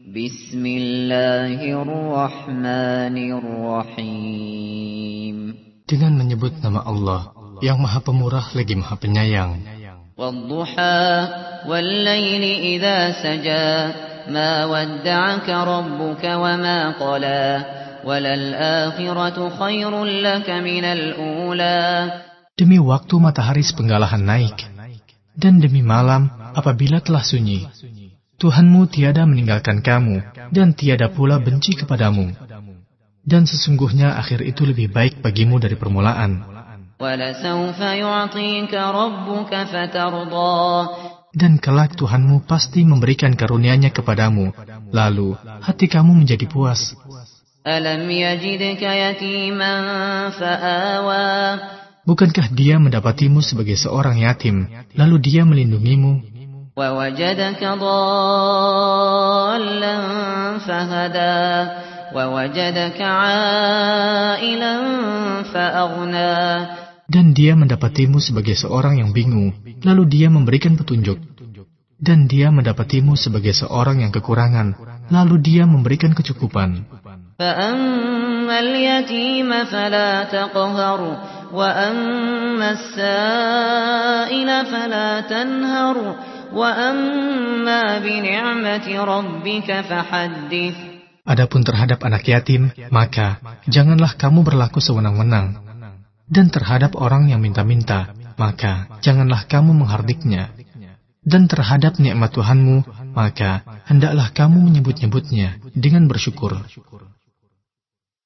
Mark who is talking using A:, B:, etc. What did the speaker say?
A: Bismillahirrahmanirrahim.
B: Dengan menyebut nama Allah yang Maha Pemurah lagi Maha Penyayang.
A: Wal-laili idza saja ma wadda'aka rabbuka wa ma qala walal-akhiratu khairul laka minal ula.
B: Demi waktu matahari sepenggalahan naik dan demi malam apabila telah sunyi Tuhanmu tiada meninggalkan kamu, dan tiada pula benci kepadamu. Dan sesungguhnya akhir itu lebih baik bagimu dari permulaan. Dan kelak Tuhanmu pasti memberikan karunia-Nya kepadamu, lalu hati kamu menjadi puas. Bukankah dia mendapatimu sebagai seorang yatim, lalu dia melindungimu
A: ووجدك ضالا فهدى ووجدك عائلا فأغنى
B: Dan dia mendapatimu sebagai seorang yang bingung, lalu dia memberikan petunjuk. Dan dia mendapatimu sebagai seorang yang kekurangan, lalu dia memberikan kecukupan.
A: فَأَمَّا الْيَتِيمَ فَلَا تَقْهَرْ وَأَمَّا السَّائِلَ فَلَا تَنْهَرْ
B: Adapun terhadap anak yatim, maka janganlah kamu berlaku sewenang-wenang. Dan terhadap orang yang minta-minta, maka janganlah kamu menghardiknya. Dan terhadap nikmat Tuhanmu, maka hendaklah kamu menyebut-nyebutnya dengan bersyukur.